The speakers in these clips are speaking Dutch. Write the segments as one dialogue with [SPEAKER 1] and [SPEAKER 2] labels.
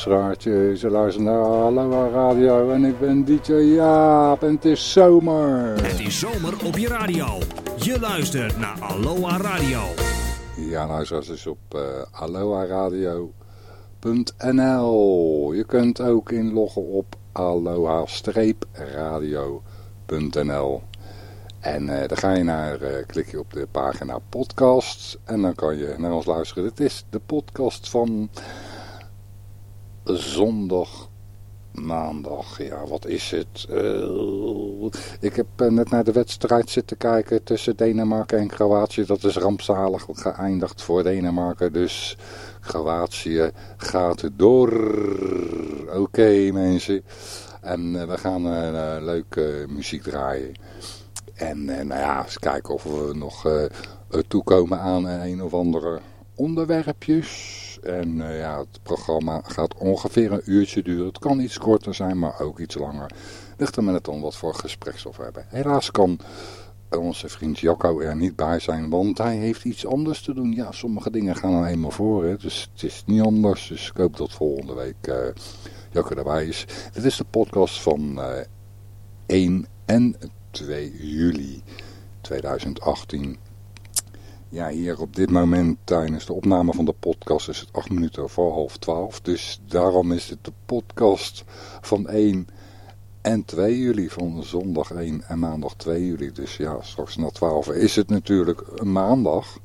[SPEAKER 1] Goedenavond luisteraartje. Ze luisteren naar Aloha Radio en ik ben DJ Jaap en het is zomer.
[SPEAKER 2] Het is zomer op je radio. Je luistert naar Aloha Radio.
[SPEAKER 1] Ja luisteraars, dus op uh, Aloha Radio.nl. Je kunt ook inloggen op aloha-radio.nl. En uh, dan ga je naar, uh, klik je op de pagina podcast en dan kan je naar ons luisteren. Dit is de podcast van zondag, maandag, ja wat is het? Uh, ik heb net naar de wedstrijd zitten kijken tussen Denemarken en Kroatië. Dat is rampzalig geëindigd voor Denemarken, dus Kroatië gaat door. Oké mensen. En we gaan leuke muziek draaien. En nou ja, eens kijken of we nog toekomen aan een of andere onderwerpjes. En uh, ja, het programma gaat ongeveer een uurtje duren. Het kan iets korter zijn, maar ook iets langer. Ligt er met het om wat voor gespreksstof we hebben. Helaas kan onze vriend Jacco er niet bij zijn, want hij heeft iets anders te doen. Ja, sommige dingen gaan er eenmaal voor, hè. dus het is niet anders. Dus ik hoop dat volgende week Jacco erbij is. Dit is de podcast van 1 en 2 juli 2018. Ja, hier op dit moment tijdens de opname van de podcast is het 8 minuten voor half 12. Dus daarom is het de podcast van 1 en 2 juli, van zondag 1 en maandag 2 juli. Dus ja, straks na 12 is het natuurlijk een maandag.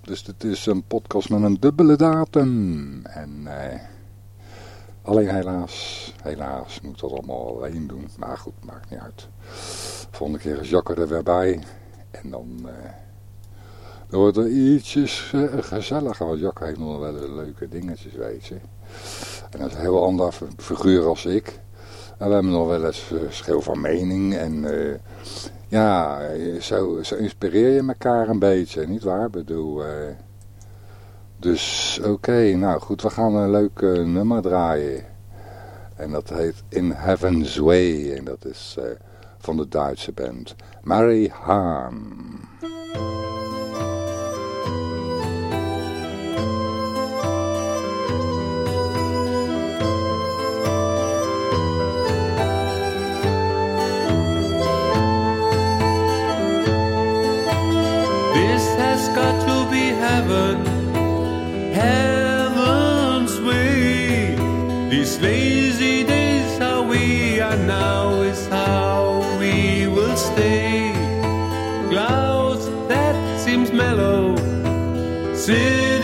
[SPEAKER 1] Dus het is een podcast met een dubbele datum. En eh, alleen helaas, helaas moet dat allemaal alleen doen. Maar goed, maakt niet uit. Volgende keer is Jakker er weer bij. En dan, uh, dan wordt er ietsjes uh, gezelliger. Want Jakker heeft nog wel leuke dingetjes, weet je. En dat is een heel ander figuur als ik. En we hebben nog wel eens verschil van mening. En uh, ja, zo, zo inspireer je elkaar een beetje, niet waar? Ik bedoel... dus oké, nou goed, we gaan een leuk nummer draaien. En dat heet In Heaven's Way. En dat is van de Duitse band Mary Hahn.
[SPEAKER 3] Heaven, heaven's way. These lazy days how we are now is how we will stay. Clouds that seems mellow sit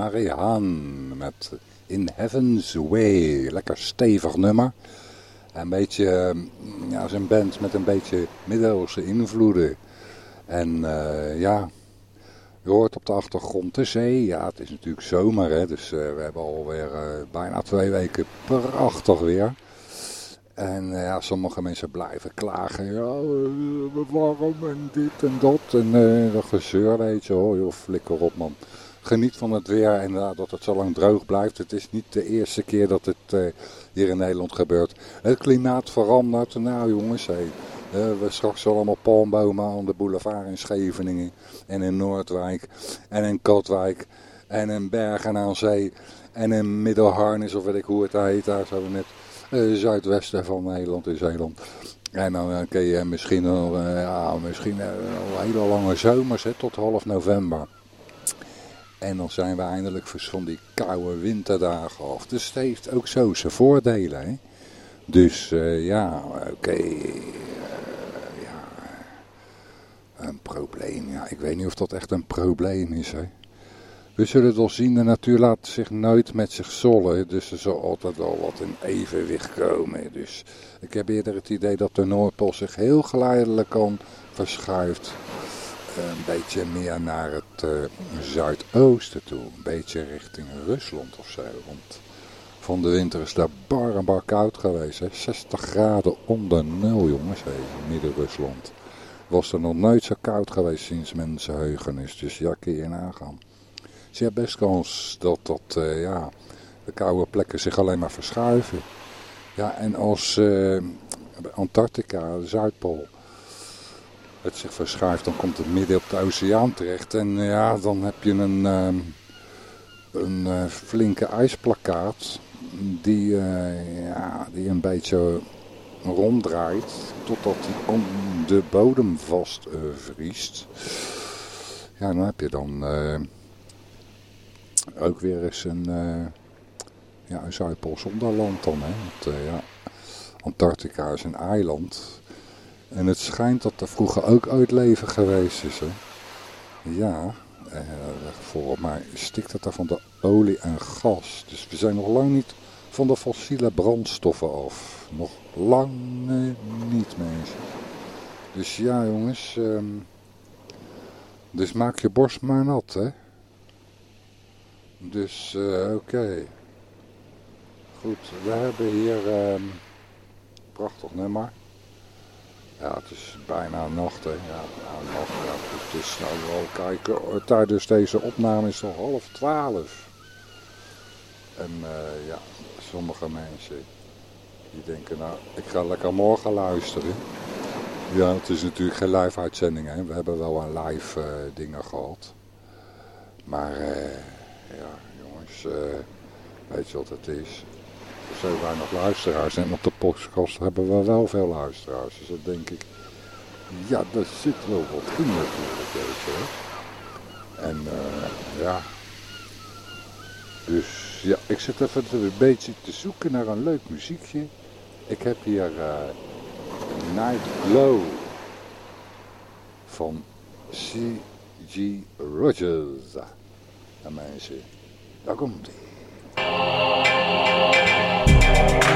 [SPEAKER 1] Marianne met In Heaven's Way. Lekker stevig nummer. Een beetje, ja, zijn band met een beetje middeleeuwse invloeden. En uh, ja, je hoort op de achtergrond de zee. Ja, het is natuurlijk zomer, hè, dus uh, we hebben alweer uh, bijna twee weken prachtig weer. En ja, sommige mensen blijven klagen. Ja, warm en dit en dat. En dat gezeur, weet je. Oh, joh, flikker op, man. Geniet van het weer en dat het zo lang droog blijft. Het is niet de eerste keer dat het hier in Nederland gebeurt. Het klimaat verandert. Nou jongens, hey, we straks allemaal palmbomen aan de boulevard in Scheveningen. En in Noordwijk. En in Katwijk. En in Bergen aan Zee. En in Middelharnis, of weet ik hoe het heet. Daar zo net zuidwesten van Nederland in Zeeland. En dan kun je misschien, uh, ja, misschien een hele lange zomers hè, tot half november. En dan zijn we eindelijk van die koude winterdagen af. Dus het heeft ook zo zijn voordelen. Hè? Dus ja, oké. ja, een probleem. Ja, ik weet niet of dat echt een probleem is. Hè? We zullen het wel zien, de natuur laat zich nooit met zich zollen. Dus er zal altijd wel wat in evenwicht komen. Dus ik heb eerder het idee dat de Noordpool zich heel geleidelijk kan verschuift. Een beetje meer naar het uh, zuidoosten toe. Een beetje richting Rusland of zo. Want van de winter is daar bar en bar koud geweest. Hè? 60 graden onder nul jongens, in Midden-Rusland. Was er nog nooit zo koud geweest sinds mensenheugenis. Dus ja, kun je nagaan. Dus je hebt best kans dat, dat uh, ja, de koude plekken zich alleen maar verschuiven. Ja, en als Antarctica, de Zuidpool, het zich verschuift, dan komt het midden op de oceaan terecht. En ja, dan heb je een, uh, een uh, flinke ijsplakkaat die, ja, die een beetje ronddraait totdat hij om de bodem vast vriest. Ja, dan heb je dan ook weer eens een, uh, ja, een Zuidpool zonder land dan. Hè? Want, ja, Antarctica is een eiland. En het schijnt dat er vroeger ook ooit leven geweest is. Hè? Ja, uh, volgens mij stikt het daar van de olie en gas. Dus we zijn nog lang niet van de fossiele brandstoffen af. Nog lang niet mensen. Dus ja jongens, um, dus maak je borst maar nat hè. Dus uh, oké. Goed, we hebben hier um, prachtig nummer. Ja, het is bijna nacht, hè. Ja, nou, nacht, ja. Dus het is nou wel kijken. Tijdens deze opname is het half twaalf. En uh, ja, sommige mensen die denken, nou, ik ga lekker morgen luisteren. Ja, het is natuurlijk geen live uitzending, hè. We hebben wel een live uh, dingen gehad. Maar... eh ja, jongens, weet je wat het is? Zo weinig luisteraars. En op de podcast hebben we wel veel luisteraars. Dus dat denk ik, ja, daar zit wel wat in natuurlijk, weet je. En uh, ja, dus ja, ik zit even een beetje te zoeken naar een leuk muziekje. Ik heb hier uh, Night Glow van C.G. Rogers. En mensen, daar komt hij. Thank you.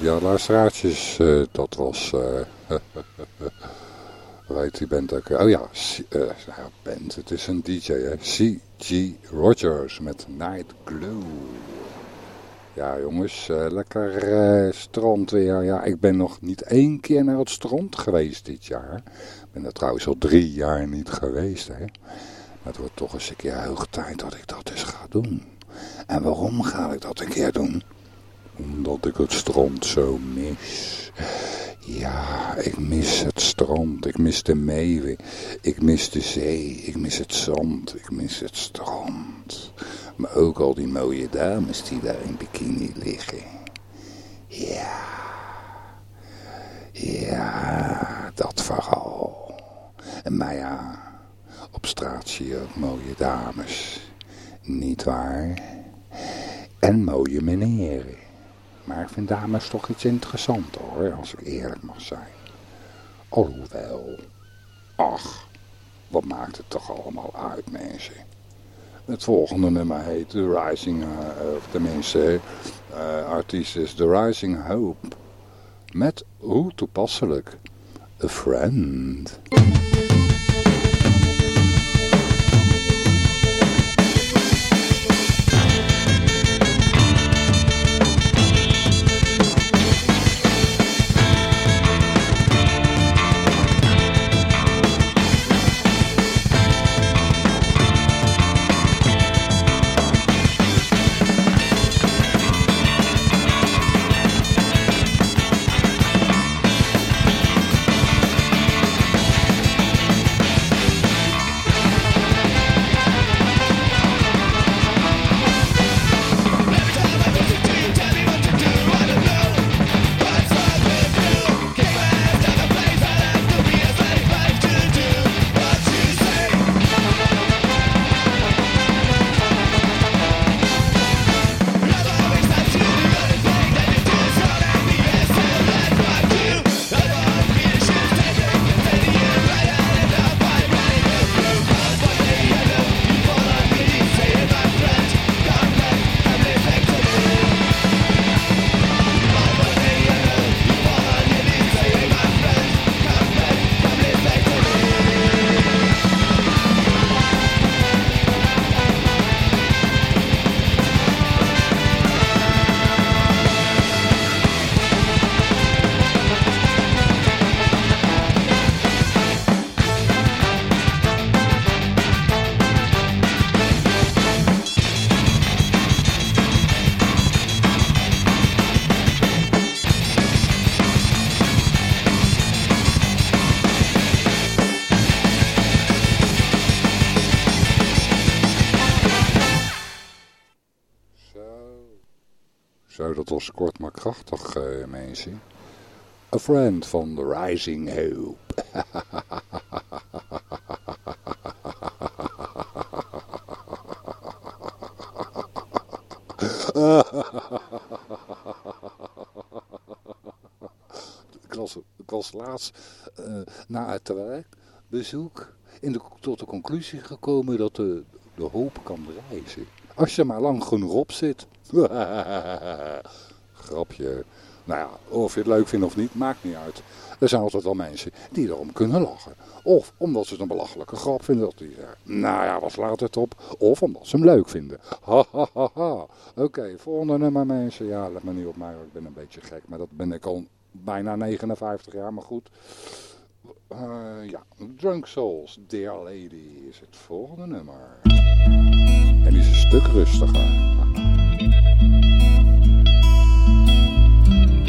[SPEAKER 1] Ja, luisteraartjes, uh, dat was... Uh, weet die band ook? Oh ja, ja, band, het is een DJ, hè. C.G. Rogers met Night Glow. Ja jongens, lekker strand weer. Ja, ik ben nog niet één keer naar het strand geweest dit jaar. Ik ben er trouwens al drie jaar niet geweest, hè. Maar het wordt toch eens een keer hoog tijd dat ik dat eens ga doen. En waarom ga ik dat een keer doen? Omdat ik het strand zo mis. Ja, ik mis het strand. Ik mis de meeuwen. Ik mis de zee. Ik mis het zand. Ik mis het strand. Maar ook al die mooie dames die daar in bikini liggen. Ja. Ja, dat vooral. Maar ja, op straat zie je ook mooie dames. Niet waar? En mooie meneren. Maar ik vind dames toch iets interessanter hoor, als ik eerlijk mag zijn. Alhoewel, ach, wat maakt het toch allemaal uit mensen. Het volgende nummer heet The Rising, uh, of tenminste, uh, artiest is The Rising Hope. Met, hoe toepasselijk, A Friend. Krachtig, uh, mensen. A friend van The Rising Hope. ik, was, laatst uh, na het werkbezoek in de, tot de conclusie gekomen dat de, de hoop kan reizen. Als je maar lang genoeg op zit. Nou ja, of je het leuk vindt of niet, maakt niet uit. Er zijn altijd wel mensen die erom kunnen lachen. Of omdat ze het een belachelijke grap vinden. Dat die zeggen, nou ja, wat slaat het op? Of omdat ze hem leuk vinden. Ha ha ha ha. Oké, volgende nummer mensen. Ja, let me niet op mij, ik ben een beetje gek. Maar dat ben ik al bijna 59 jaar, maar goed. Uh, ja, Drunk Souls, Dear Lady is het volgende nummer. En die is een stuk rustiger.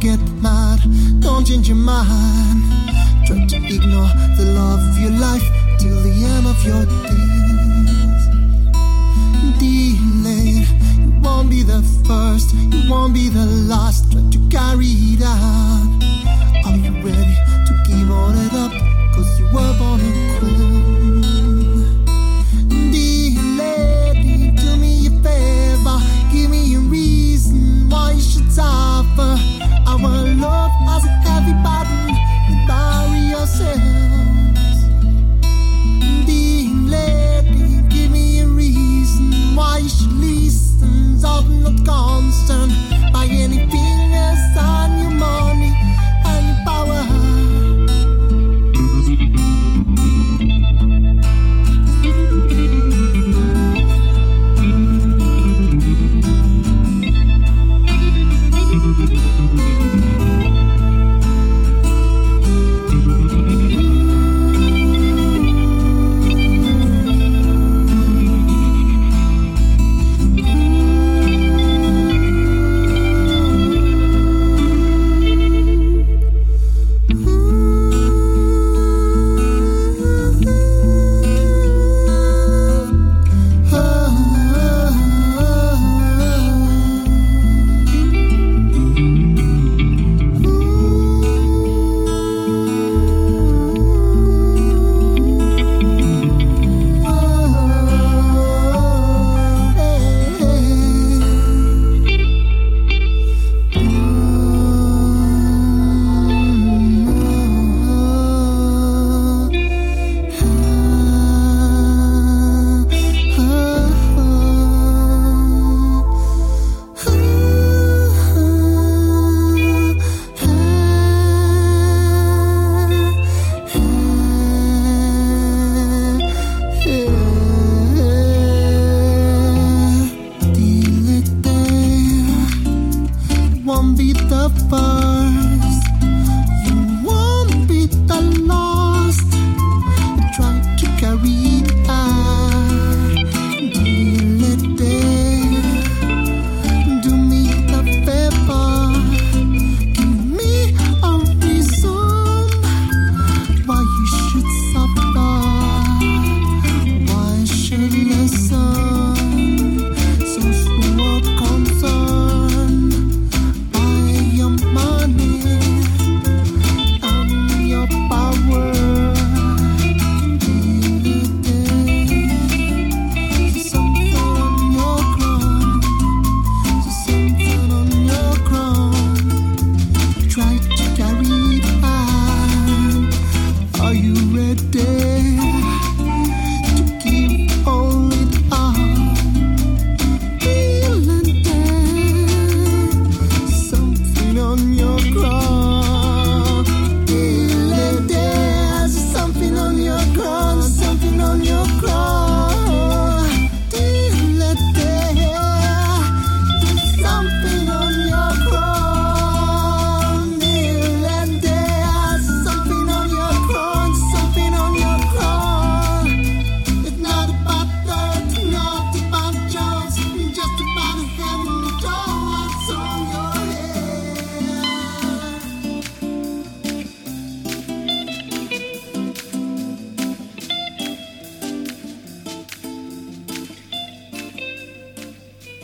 [SPEAKER 1] get mad, don't change your mind. Try to ignore the love of your life till the end of your days. Delayed, you won't be the first, you won't be the last. Try to carry it out. Are you ready to give all it up? Cause you were born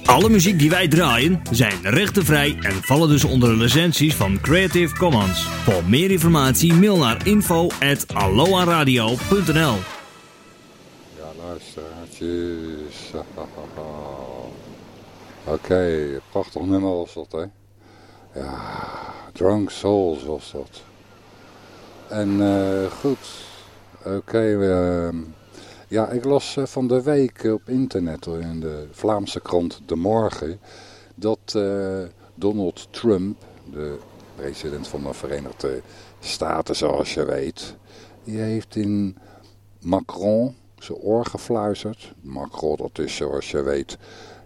[SPEAKER 2] Alle muziek die wij draaien zijn rechtenvrij en vallen dus onder de licenties van Creative Commons. Voor meer informatie mail naar info at aloaradio.nl
[SPEAKER 1] Ja, eh, Oké, okay, prachtig nummer was dat, hè? Ja, Drunk Souls was dat. En uh, goed, oké, okay, we... Ja, ik las eh, van de week op internet in de Vlaamse krant De Morgen dat uh, Donald Trump, de president van de Verenigde Staten zoals je weet, die heeft in Macron zijn oor gefluisterd. Macron, dat is zoals je weet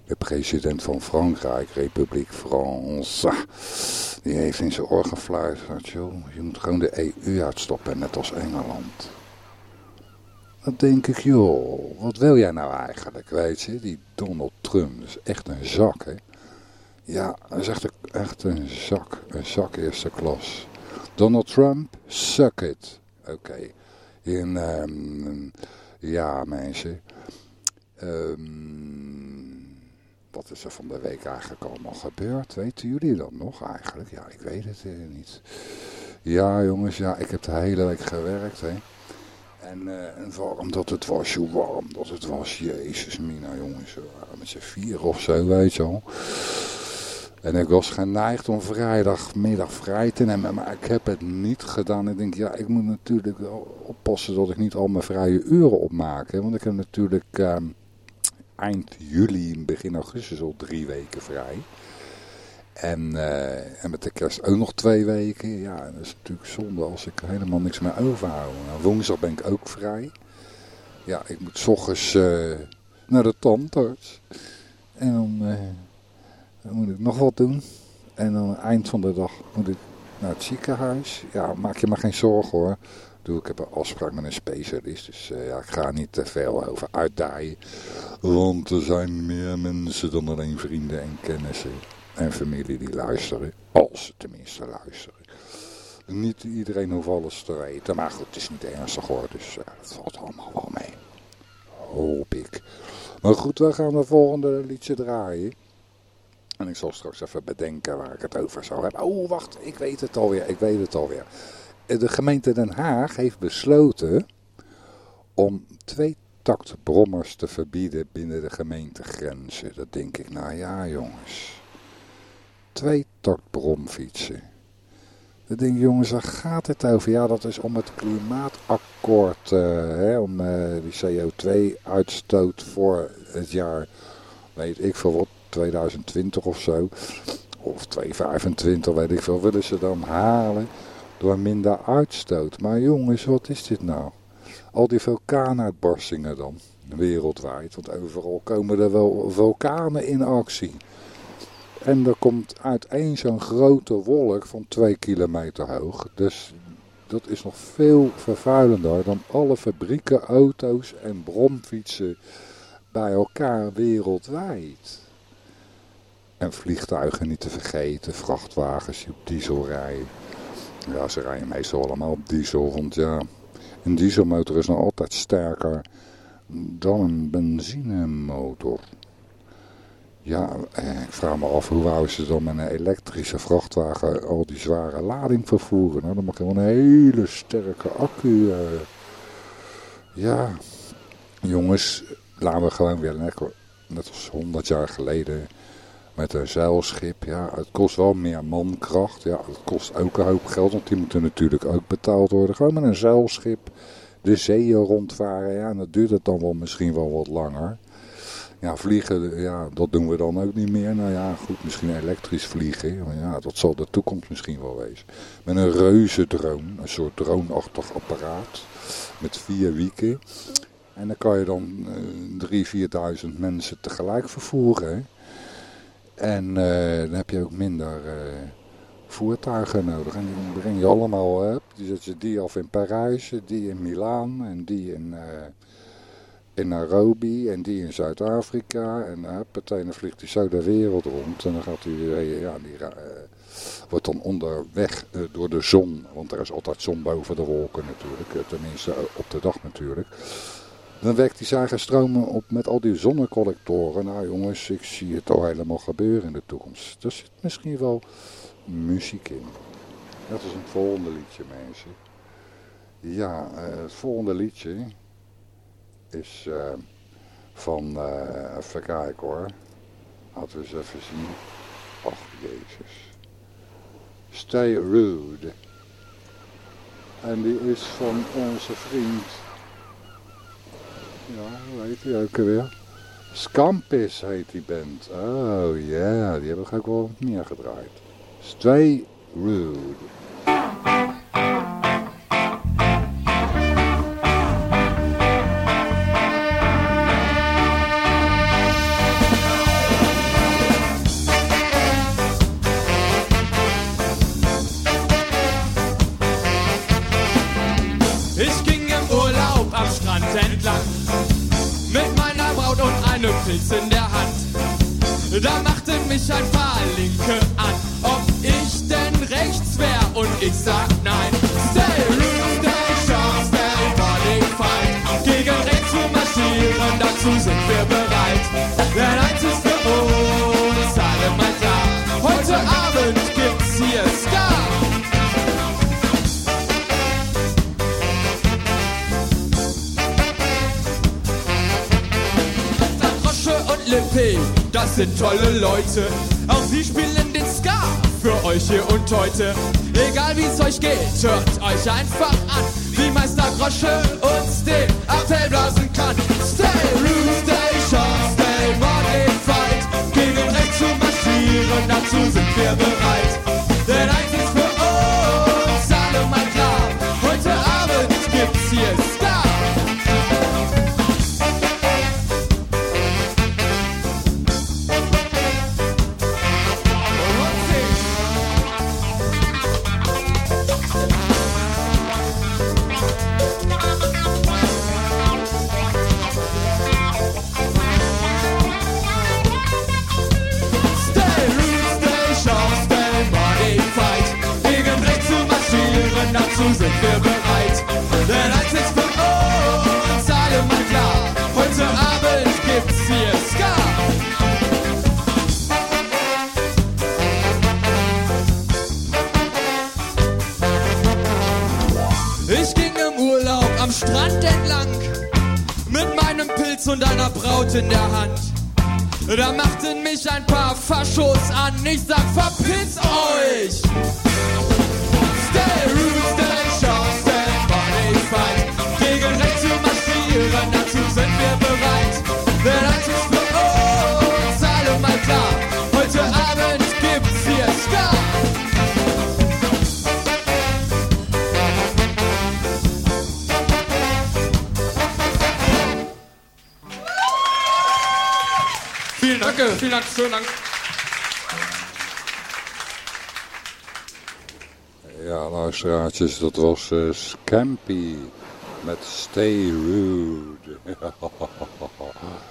[SPEAKER 1] de president van Frankrijk, Republiek France, die heeft in zijn oor gefluisterd, joh, je moet gewoon de EU uitstoppen, net als Engeland. Dan denk ik, joh, wat wil jij nou eigenlijk, weet je? Die Donald Trump, is echt een zak, hè? Ja, dat is echt een, echt een zak, een zak eerste klas. Donald Trump, suck it. Oké. In, um, ja mensen, um, wat is er van de week eigenlijk allemaal gebeurd? Weten jullie dat nog eigenlijk? Ja, ik weet het uh, niet. Ja jongens, ja, ik heb de hele week gewerkt, hè. En, uh, warm dat het was, hoe warm dat het was. Jezus, Mina, jongens. Met z'n vier of zo, weet je wel. En ik was geneigd om vrijdagmiddag vrij te nemen, maar ik heb het niet gedaan. Ik denk, ja, ik moet natuurlijk wel oppassen dat ik niet al mijn vrije uren opmaak. Hè? Want ik heb natuurlijk uh, eind juli, begin augustus al drie weken vrij. En, uh, en met de kerst ook nog twee weken. Ja, dat is natuurlijk zonde als ik helemaal niks meer overhoud. Nou, woensdag ben ik ook vrij. Ja, ik moet s ochtends uh, naar de tandarts. En dan, uh, dan, moet ik nog wat doen. En dan eind van de dag moet ik naar het ziekenhuis. Ja, maak je maar geen zorgen hoor. Ik heb een afspraak met een specialist, dus ja, ik ga niet te veel over uitdaaien. Want er zijn meer mensen dan alleen vrienden en kennissen en familie die luisteren. Als ze tenminste luisteren. Niet iedereen hoeft alles te weten, maar goed, het is niet ernstig hoor, dus uh, het valt allemaal wel mee. Hoop ik. Maar goed, we gaan de volgende liedje draaien. En ik zal straks even bedenken waar ik het over zou hebben. Oh, wacht, ik weet het alweer, ik weet het alweer. De gemeente Den Haag heeft besloten om twee taktbrommers te verbieden binnen de gemeentegrenzen. Dat denk ik, nou ja jongens. Twee taktbromfietsen. Dan denk ik, jongens, waar gaat het over? Ja, dat is om het klimaatakkoord, uh, hè, om uh, die CO2-uitstoot voor het jaar, weet ik veel wat, 2020 of zo. Of 2025, weet ik veel, willen ze dan halen door minder uitstoot. Maar jongens, wat is dit nou? Al die vulkaanuitbarstingen dan, wereldwijd. Want overal komen er wel vulkanen in actie. En er komt uiteen zo'n grote wolk van twee kilometer hoog. Dus dat is nog veel vervuilender dan alle fabrieken, auto's en bromfietsen bij elkaar wereldwijd. En vliegtuigen niet te vergeten, vrachtwagens die op diesel rijden. Ja, ze rijden meestal allemaal op diesel, want ja, een dieselmotor is nog altijd sterker dan een benzinemotor. Ja, eh, ik vraag me af hoe wou ze dan met een elektrische vrachtwagen al die zware lading vervoeren. Nou, dan mag je wel een hele sterke accu. Uh, ja, jongens, laten we gewoon weer lekker, net als 100 jaar geleden, met een zeilschip. Ja, het kost wel meer mankracht. Ja, het kost ook een hoop geld, want die moeten natuurlijk ook betaald worden. Gewoon met een zeilschip de zeeën rondvaren. Ja, en dat duurt het dan wel misschien wel wat langer. Ja, vliegen, ja, dat doen we dan ook niet meer. Nou ja, goed, misschien elektrisch vliegen. Ja, dat zal de toekomst misschien wel wezen. Met een reuze een soort droneachtig apparaat. Met vier wieken. En dan kan je dan uh, 3.000, 4.000 mensen tegelijk vervoeren. En uh, dan heb je ook minder uh, voertuigen nodig. En die breng je allemaal, hè? die zet je die af in Parijs, die in Milaan en die in, in Nairobi en die in Zuid-Afrika. En uh, vliegt hij zo de wereld rond. En dan gaat hij, ja, die wordt dan onderweg door de zon. Want er is altijd zon boven de wolken natuurlijk, tenminste op de dag natuurlijk. Dan werkt die zagen op met al die zonnecollectoren. Nou jongens, ik zie het al helemaal gebeuren in de toekomst. Er zit misschien wel muziek in. Dat is een volgende liedje mensen. Ja, het volgende liedje is uh, van, uh, even kijken hoor. Laten we eens even zien. Ach jezus. Stay Rude. En die is van onze vriend Ja, weet je ook weer. Scampis heet die band. Oh ja, die hebben we ook wel meer gedraaid. Stray Rude.
[SPEAKER 4] Da machten mich ein sind tolle Leute. Auch sie spielen den Ska für euch hier und heute. Egal wie es euch geht, hört euch einfach an, wie Meister Grosche uns den Appell blasen kann. Stay rude, stay sharp, stay body fight. Gegen rechts zu marschieren, dazu sind wir bereit. Und einer Braut in der Hand. Da machten mich ein paar Faschos an. Ich sag, verpiss euch! Vielen Dank.
[SPEAKER 1] Ja, luisteraartjes, dat was Scampy met Stay Rude.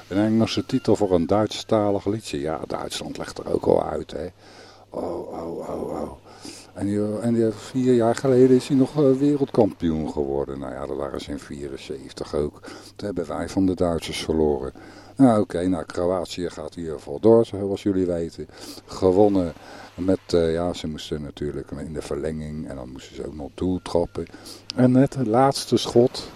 [SPEAKER 1] Een Engelse titel voor een Duitsstalig liedje. Ja, Duitsland legt er ook al uit, hè. Oh, oh, oh, oh. En, en vier jaar geleden is hij nog eh, wereldkampioen geworden. Nou ja, dat waren ze in 74 ook. Toen hebben wij van de Duitsers verloren. Nou oké, nou Kroatië gaat in ieder geval door, zoals jullie weten. Gewonnen met, eh, ja ze moesten natuurlijk in de verlenging en dan moesten ze ook nog doeltrappen. En net het laatste schot,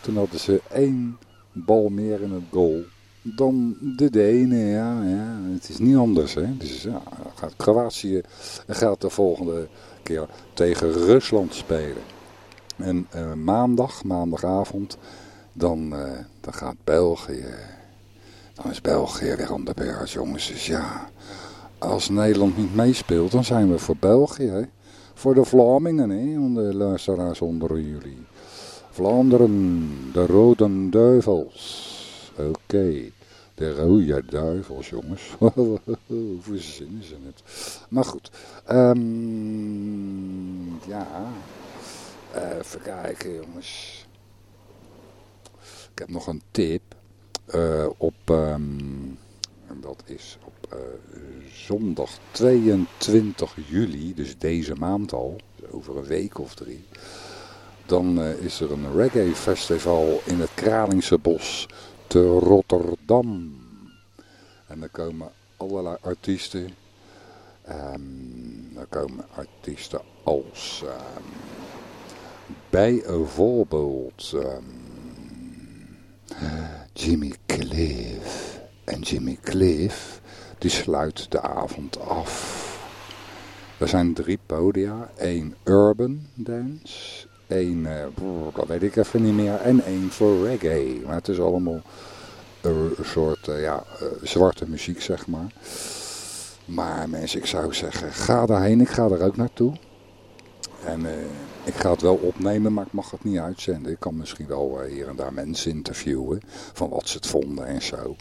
[SPEAKER 1] toen hadden ze één bal meer in het goal dan de Denen. Ja, ja, het is niet anders. Hè. Dus ja, gaat Kroatië gaat de volgende keer tegen Rusland spelen. En eh, maandag, maandagavond, dan, eh, dan gaat België dan is België weer aan de beurt, jongens. Dus ja, als Nederland niet meespeelt, dan zijn we voor België. Hè? Voor de Vlamingen, hè? de luisteraars onder jullie. Vlaanderen, de Rode Duivels. Oké, de Rode Duivels, jongens. Hoe verzinnen ze het? Maar goed, ehm, ja, even kijken, jongens. Ik heb nog een tip. Uh, op, en dat is op uh, zondag 22 juli, dus deze maand al, dus over een week of drie. Dan uh, is er een reggae festival in het Kralingse Bos te Rotterdam. En daar komen allerlei artiesten. Um, daar komen artiesten als um, bijvoorbeeld... Um, Jimmy Cliff. En Jimmy Cliff, die sluit de avond af. Er zijn drie podia. één urban dance, één, uh, dat weet ik even niet meer, en één voor reggae. Maar het is allemaal een soort ja, zwarte muziek, zeg maar. Maar mensen, ik zou zeggen, ga daarheen. Ik ga er ook naartoe. En ik ga het wel opnemen, maar ik mag het niet uitzenden. Ik kan misschien wel hier en daar mensen interviewen van wat ze het vonden en zo.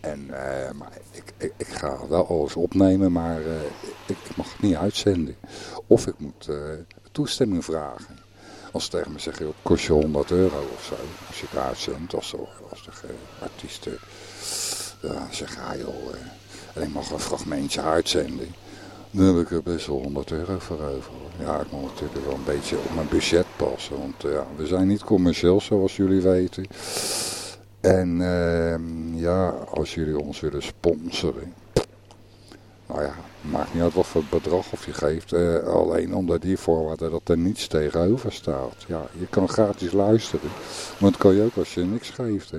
[SPEAKER 1] En, uh, maar ik, ik, ga wel alles opnemen, maar uh, ik mag het niet uitzenden. Of ik moet toestemming vragen. Als ze tegen me zeggen, het kost je 100 euro of zo. Als je het uitzendt, als, als de artiesten zeggen, ah joh, en ik mag een fragmentje uitzenden. Dan heb ik er best wel 100 euro voor over. Ja, ik moet natuurlijk wel een beetje op mijn budget passen. Want ja, we zijn niet commercieel zoals jullie weten. En uh, ja, als jullie ons willen sponsoren. Nou ja, maakt niet uit wat voor bedrag of je geeft. Uh, alleen onder die voorwaarden dat er niets tegenover staat. Ja, je kan gratis luisteren. Maar dat kan je ook als je niks geeft. Hè.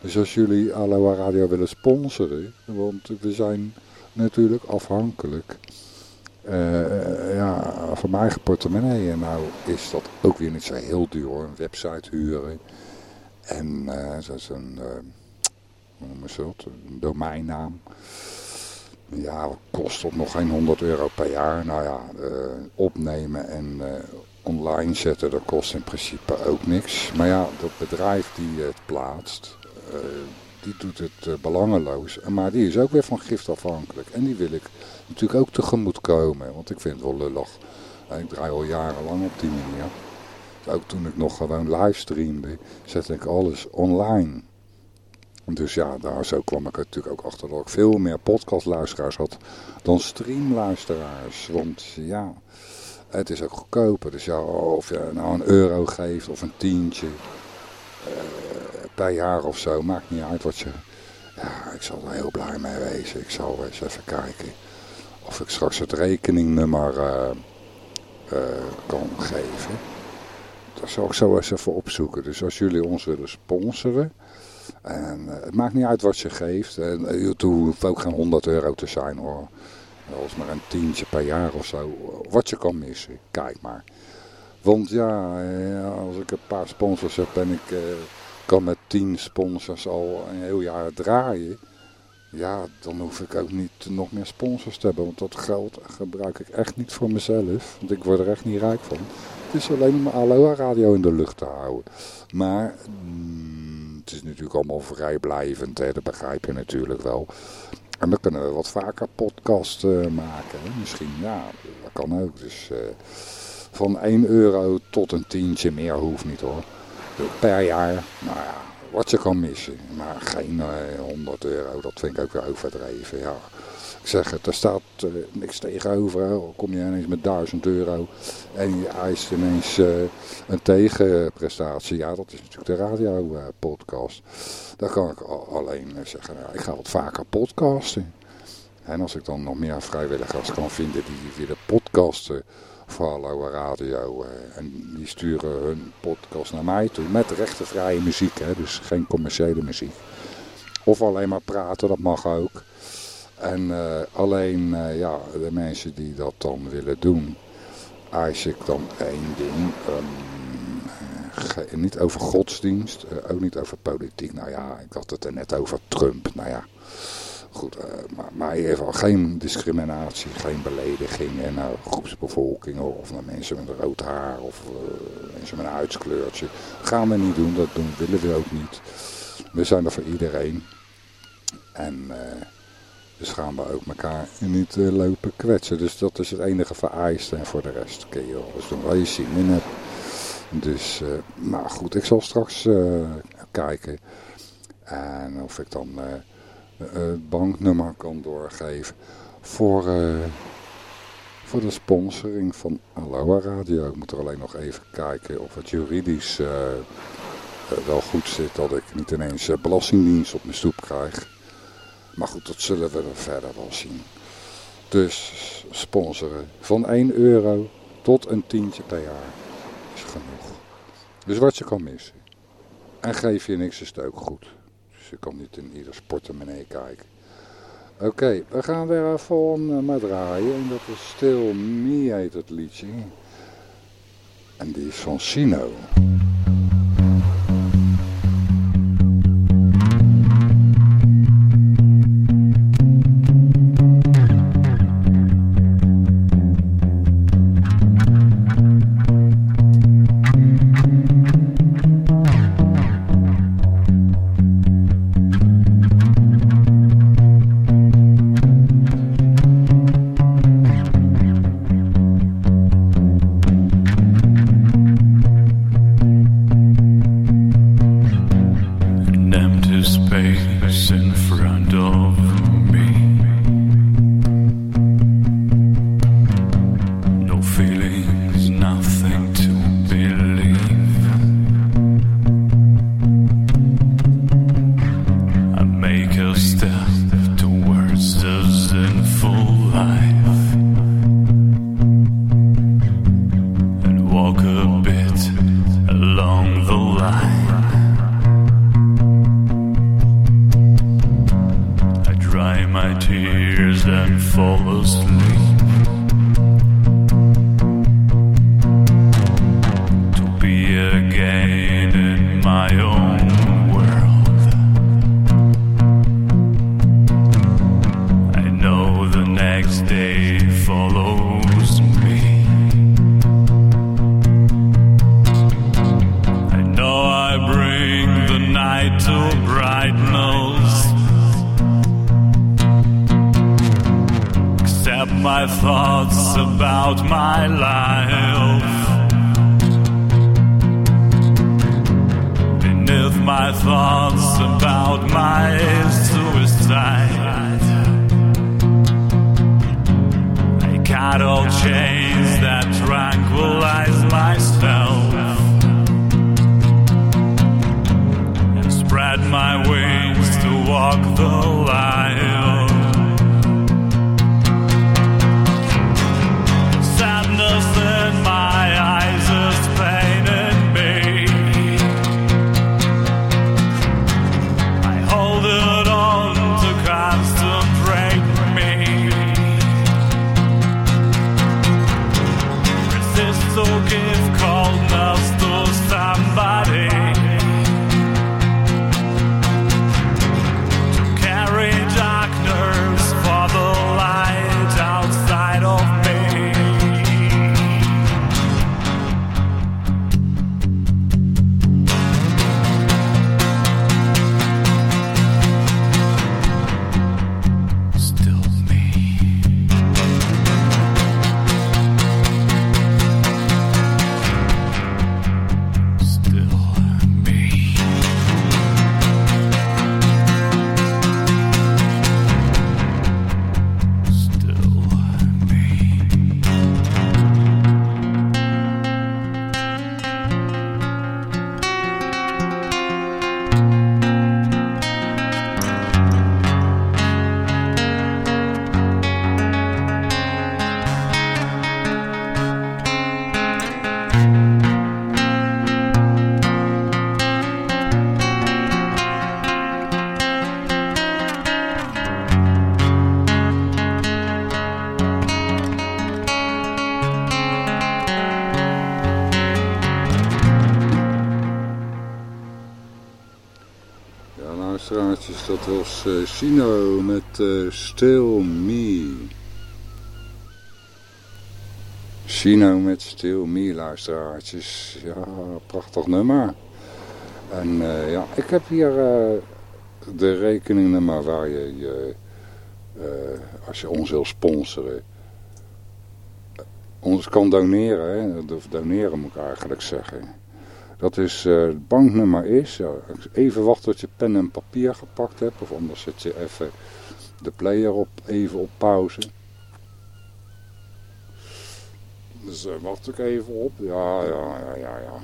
[SPEAKER 1] Dus als jullie Aloha Radio willen sponsoren. Want we zijn natuurlijk afhankelijk. Uh, ja, van mijn eigen portemonnee. En nou is dat ook weer niet zo heel duur hoor. Een website huren. En uh, een, domeinnaam. Ja, kost dat nog geen 100 euro per jaar. Nou ja, opnemen en online zetten, dat kost in principe ook niks. Maar ja, dat bedrijf die het plaatst, die doet het belangeloos. Maar die is ook weer van gift afhankelijk. En die wil ik natuurlijk ook tegemoet komen. Want ik vind het wel lullig. Ik draai al jarenlang op die manier. Ook toen ik nog gewoon livestreamde, zette ik alles online. Dus ja, daar zo kwam ik natuurlijk ook achter dat ik veel meer podcastluisteraars had dan streamluisteraars. Want ja, het is ook goedkoper. Dus ja, of je nou een euro geeft of een tientje uh, per jaar of zo, maakt niet uit wat je... Ja, ik zal er heel blij mee wezen. Ik zal eens even kijken of ik straks het rekeningnummer uh, uh, kan geven dat zal ik zo eens even opzoeken. Dus als jullie ons willen sponsoren. En uh, het maakt niet uit wat je geeft. En het hoeft ook geen 100 euro te zijn hoor. Als maar een tientje per jaar of zo. Wat je kan missen. Kijk maar. Want ja, eh, als ik een paar sponsors heb en ik kan met 10 sponsors al een heel jaar draaien. Ja, dan hoef ik ook niet nog meer sponsors te hebben. Want dat geld gebruik ik echt niet voor mezelf. Want ik word er echt niet rijk van. Het is alleen om Aloha Radio in de lucht te houden. Maar mm, het is natuurlijk allemaal vrijblijvend. Hè? Dat begrijp je natuurlijk wel. En dan kunnen we wat vaker podcast maken. Hè? Misschien, ja, dat kan ook. Dus uh, van 1 euro tot een tientje meer hoeft niet hoor. Per jaar, nou ja, wat je kan missen. Maar geen uh, 100 euro, dat vind ik ook weer overdreven. Ja. Ik zeg er staat uh, niks tegenover. Kom je ineens met 1000 euro en je eist ineens uh, een tegenprestatie. Ja, dat is natuurlijk de radio-podcast. dan kan ik alleen zeggen, nou, ik ga wat vaker podcasten. En als ik dan nog meer vrijwilligers kan vinden die willen podcasten Hallo Radio. Uh, en die sturen hun podcast naar mij toe met rechtenvrije muziek. Hè, dus geen commerciële muziek. Of alleen maar praten, dat mag ook. En uh, alleen uh, ja, de mensen die dat dan willen doen, eis ik dan één ding. Um, niet over godsdienst, ook niet over politiek. Nou ja, ik had het er net over Trump. Nou ja, goed. maar, maar even geen discriminatie, geen belediging naar groepsbevolking of naar mensen met rood haar of mensen met een huidskleurtje. gaan we niet doen, dat doen, willen we ook niet. We zijn er voor iedereen. En... Dus gaan we ook elkaar niet lopen kwetsen. Dus dat is het enige vereiste. En voor de rest kun je alles doen waar je zin in hebt. Dus, uh, maar goed, ik zal straks kijken. En of ik dan het banknummer kan doorgeven. Voor, voor de sponsoring van Aloha Radio. Ik moet er alleen nog even kijken of het juridisch wel goed zit. Dat ik niet ineens belastingdienst op mijn stoep krijg. Maar goed, dat zullen we verder wel zien. Dus sponsoren van 1 euro tot een tientje per jaar is genoeg. Dus wat je kan missen. En geef je niks het ook goed. Dus je kan niet in ieder portemonnee kijken. Oké, we gaan weer even om uh, maar draaien. En dat is Still Me het liedje.
[SPEAKER 5] En die is van Sino. my thoughts about my life. Beneath my thoughts about my suicide, I cut all chains that tranquilize myself and spread my wings to walk the light. love uh, Sino met uh, Still Me. Sino met Still Me, luisteraartjes. Ja, prachtig nummer. En uh, ja, ik heb hier de rekeningnummer waar je, je als je ons wil sponsoren, ons kan doneren. Hè? Doneren moet ik eigenlijk zeggen. Dat is, uh, het banknummer is, even wachten tot je pen en papier gepakt hebt. Of anders zet je even de player op, even op pauze. Dus uh, wacht ik even op. Ja, ja, ja, ja, ja.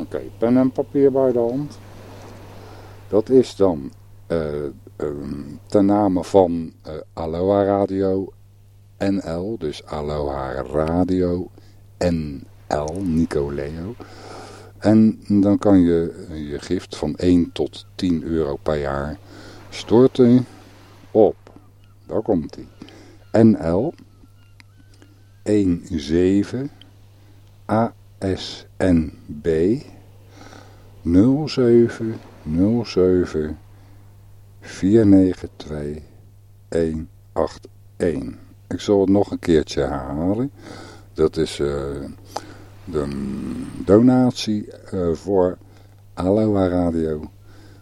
[SPEAKER 5] Oké, pen en papier bij de hand. Dat is dan uh, um, ten name van Aloha Radio NL. Dus Aloha Radio NL, Nico Leo. En dan kan je je gift van 1 tot 10 euro per jaar storten op, daar komt hij, NL 17 AS
[SPEAKER 1] ASNB 0707 492 181. Ik zal het nog een keertje herhalen. Dat is uh, de donatie uh, voor Aloha Radio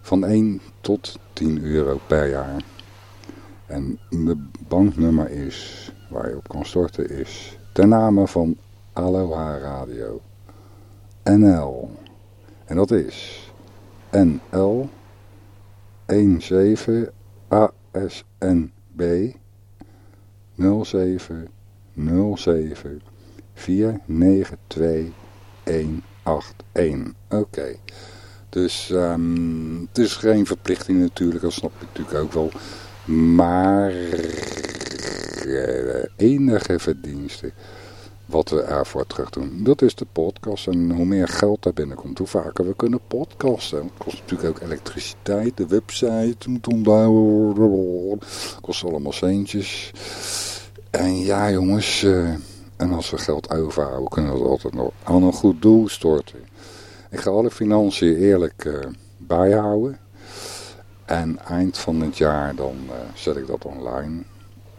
[SPEAKER 1] van 1 tot 10 euro per jaar. En de banknummer is, waar je op kan storten, is ten name van Aloha Radio NL. En dat is NL 17 ASNB 07 07 492 181. Oké. Dus um, het is geen verplichting natuurlijk, dat snap ik natuurlijk ook wel. Maar uh, enige verdienste wat we ervoor terug doen. Dat is de podcast. En hoe meer geld daar binnenkomt, hoe vaker we kunnen podcasten. Het kost natuurlijk ook elektriciteit, de website moet onthouden. kost allemaal centjes. En ja jongens, uh, en als we geld overhouden, kunnen we het altijd nog aan een goed doel storten. Ik ga alle financiën eerlijk uh, bijhouden. En eind van het jaar dan uh, zet ik dat online.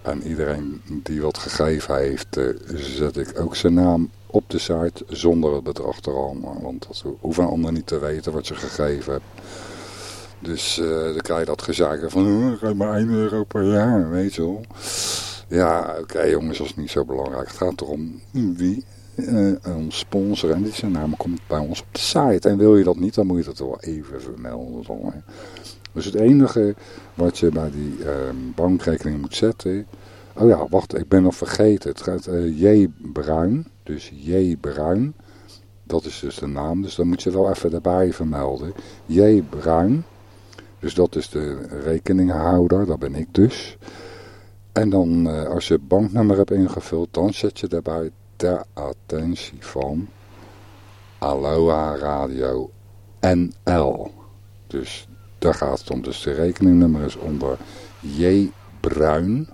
[SPEAKER 1] En iedereen die wat gegeven heeft, uh, zet ik ook zijn naam op de site zonder het bedrag eraan. Want dat hoeven anderen niet te weten wat je gegeven hebt. Dus dan krijg je dat gezaken van, uh, geef maar 1 euro per jaar, weet je wel. Ja, oké jongens, dat is niet zo belangrijk. Het gaat erom wie ons sponsoren. En dit zijn naam komt bij ons op de site. En wil je dat niet, dan moet je dat wel even vermelden. Dus het enige wat je bij die uh, bankrekening moet zetten... Oh ja, wacht, ik ben nog vergeten. Het gaat uh, J. Bruin. Dus J. Bruin. Dat is dus de naam. Dus dan moet je wel even erbij vermelden. J. Bruin. Dus dat is de rekeninghouder. Dat ben ik dus. En dan uh, als je het banknummer hebt ingevuld, dan zet je daarbij ter attentie van Aloha Radio NL. Dus daar gaat het om. Dus de rekeningnummer is onder J. Bruin.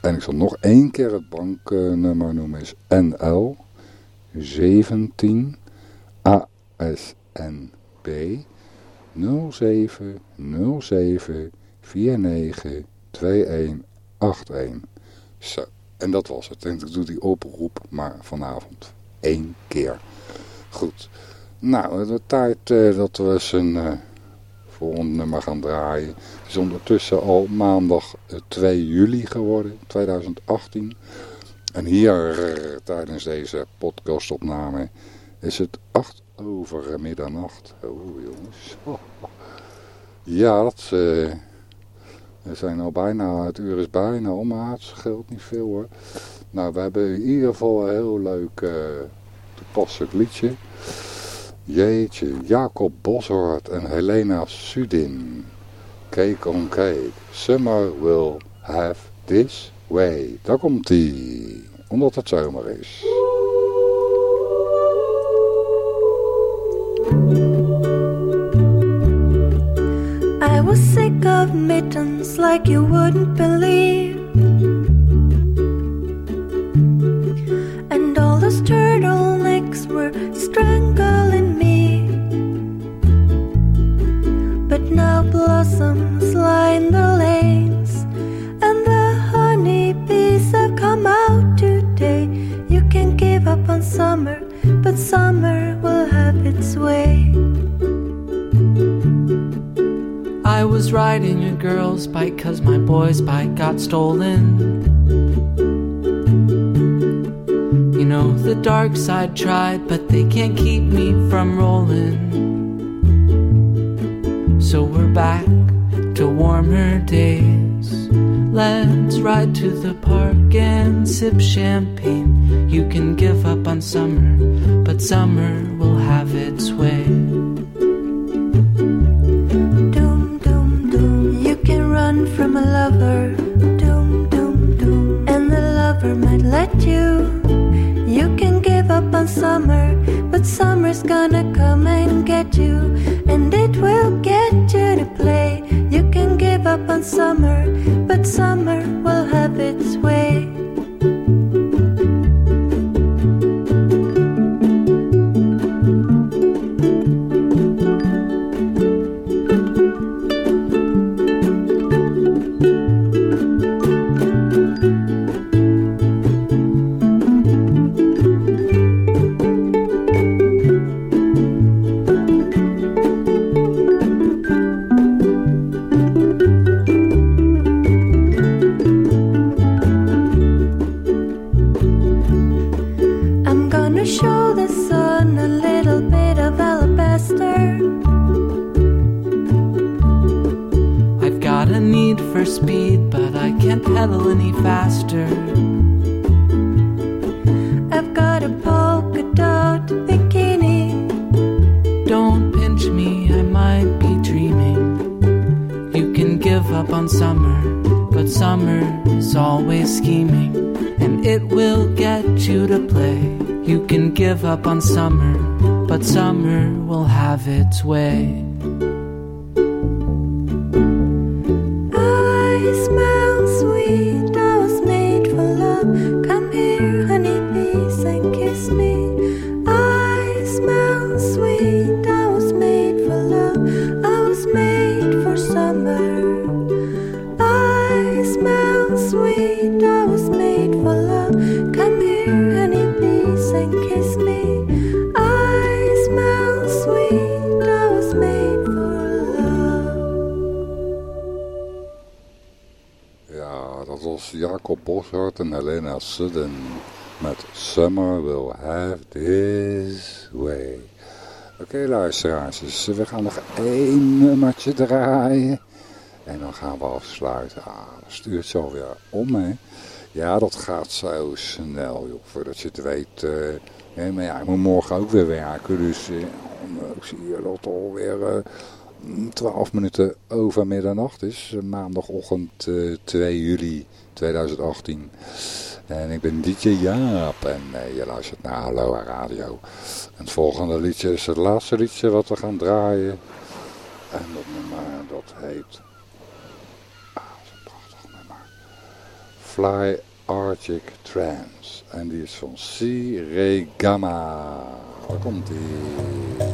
[SPEAKER 1] En ik zal nog één keer het banknummer noemen. is NL 17 ASNB 07 07 49 2181. Zo, en dat was het. En ik doe die oproep maar vanavond één keer. Goed. Nou, de tijd uh, dat we zijn uh, volgende nummer gaan draaien. Is ondertussen al maandag 2 eh, juli geworden, 2018. En hier tijdens deze podcastopname is het 8 over middernacht. Oh jongens. Ja, dat... We zijn al bijna, het uur is bijna om, het scheelt niet veel hoor. Nou, we hebben in ieder geval een heel leuk uh, toepasselijk liedje. Jeetje, Jacob Boshoort en Helena Sudin. Cake on cake. Summer will have this way. Daar komt ie. Omdat het zomer is.
[SPEAKER 6] Was sick of mittens like you wouldn't believe. And all those turtlenecks were strangling me. But now blossoms line the lanes, and the honeybees have come out today. You can give up on summer, but summer will have its way.
[SPEAKER 7] I was riding a girl's bike cause my boy's bike got stolen. You know, the dark side tried, but they can't keep me from rolling. So we're back to warmer days. Let's ride to the park and sip champagne. You can give up on summer, but summer will have its way.
[SPEAKER 6] You. You can give up on summer, but summer's gonna come and get you. And it will get you to play. You can give up on summer, but summer will have its way.
[SPEAKER 1] Sudden met Summer Will Have This Way. Oké luisteraars, dus we gaan nog één nummertje draaien. En dan gaan we afsluiten. Ah, dat stuurt zo weer om, hè. Ja, dat gaat zo snel, joh, voordat je het weet. eh, hè, maar ja, ik moet morgen ook weer werken, dus eh, ik zie hier dat alweer... eh 12 minuten over middernacht is. eh, Maandagochtend eh, 2 juli 2018. En ik ben DJ Jaap en eh, je luistert naar Aloha Radio. En het volgende liedje is het laatste liedje wat we gaan draaien. En dat nummer dat heet... Ah, dat prachtig nummer. Fly Arctic Trance. En die is van C. Ray Gamma. Daar komt ie.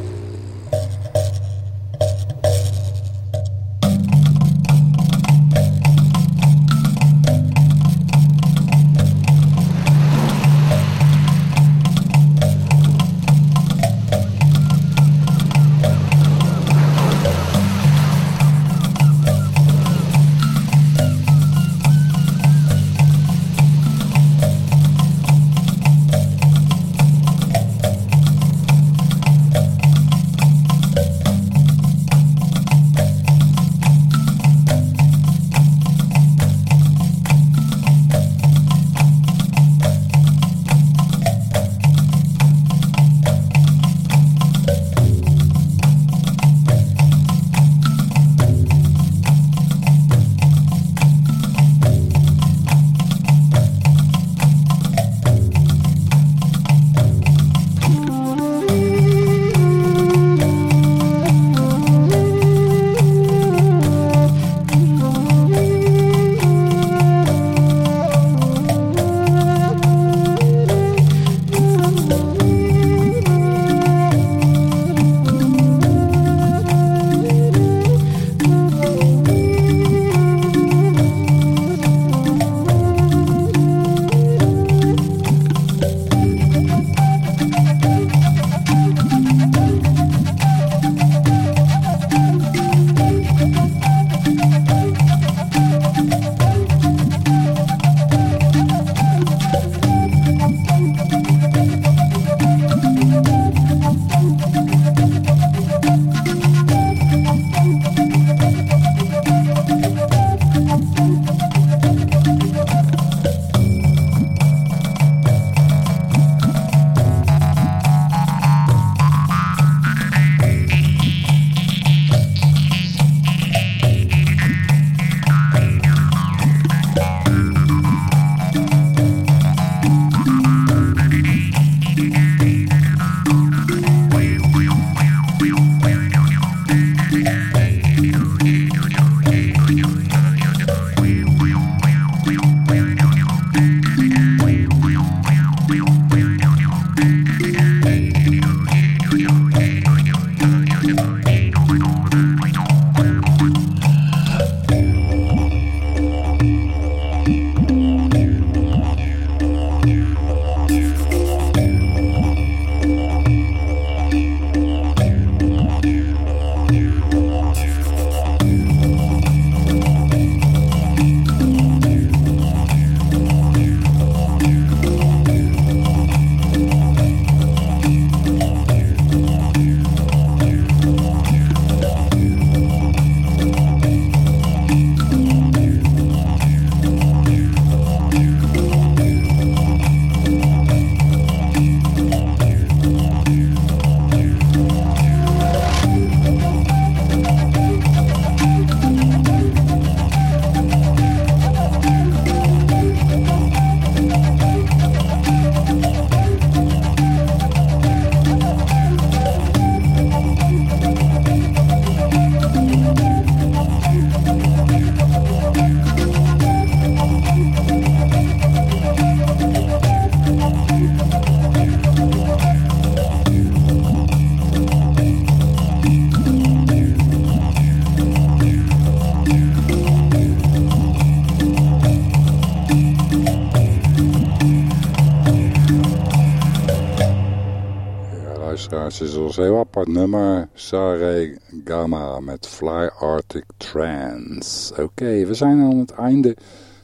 [SPEAKER 1] Het was een heel apart nummer. Sare Gamma met Fly Arctic Trance. Oké, we zijn aan het einde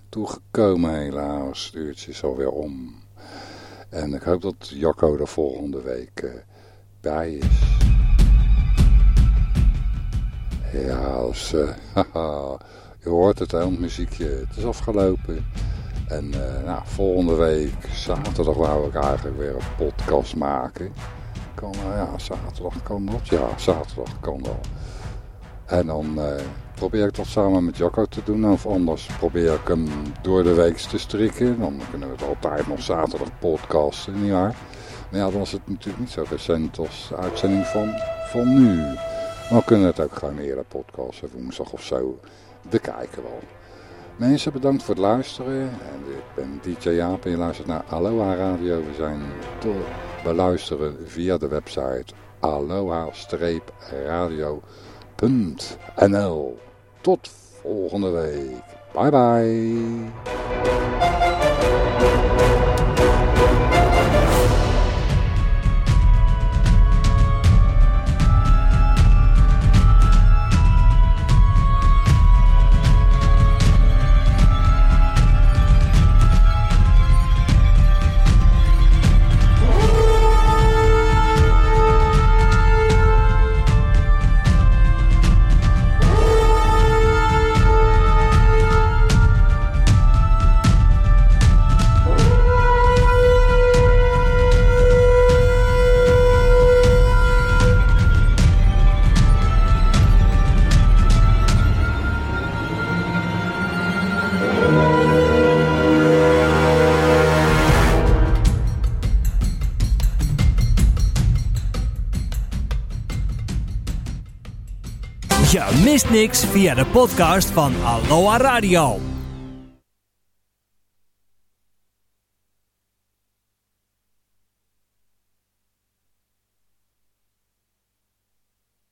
[SPEAKER 1] toegekomen helaas. Het uurtje is alweer om. En ik hoop dat Jacco er volgende week uh, bij is. Ja, dus, uh, je hoort het, hè, muziekje. Het is afgelopen. En uh, nou, volgende week, zaterdag, wou ik eigenlijk weer een podcast maken. Ja, zaterdag kan dat. Ja, zaterdag kan wel. En dan uh, probeer ik dat samen met Jacco te doen. Of anders probeer ik hem door de week te strikken. Dan kunnen we het altijd nog zaterdag podcasten, nietwaar? Maar ja, dan is het natuurlijk niet zo recent als de uitzending van, van nu. Maar we kunnen het ook gewoon eerder podcasten, woensdag of zo. Bekijken wel. Mensen, bedankt voor het luisteren. En ik ben DJ Jaap en je luistert naar Aloha Radio. We zijn te beluisteren via de website aloha-radio.nl. Tot volgende week. Bye bye.
[SPEAKER 2] Mist niks via de podcast van Aloha Radio.